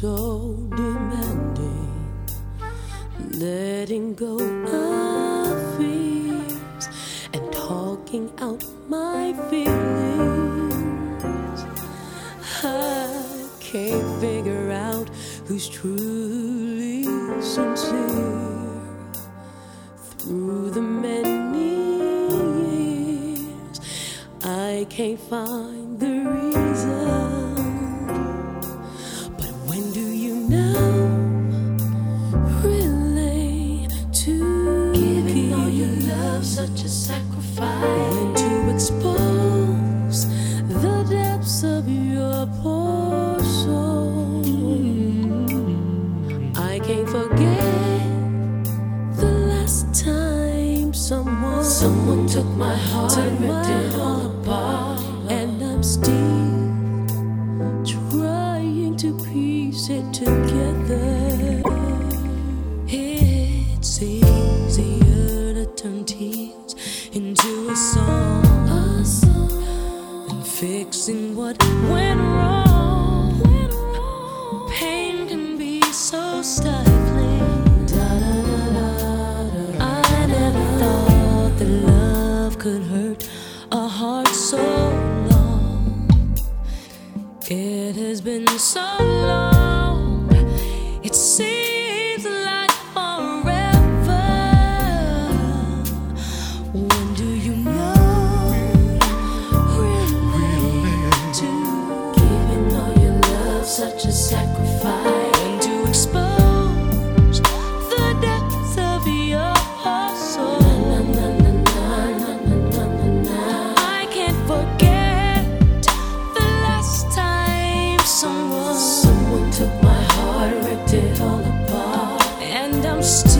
so demanding, letting go of fears and talking out my feelings. I can't figure out who's truly sincere through the many years. I can't find the such a sacrifice. When to expose the depths of your poor soul. I can't forget the last time someone Someone took my heart, took ripped it all apart. and I'm still trying to piece it together. So long. It has been so long. It seems like forever. When do you know? Really, to Giving all your love, such a sacrifice. And I'm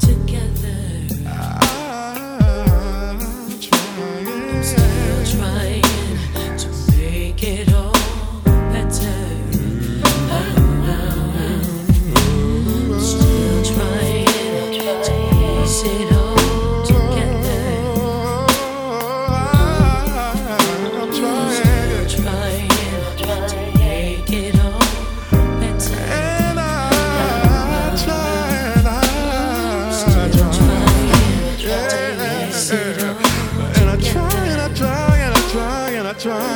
together.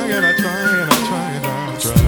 And I try, and I try, and I try,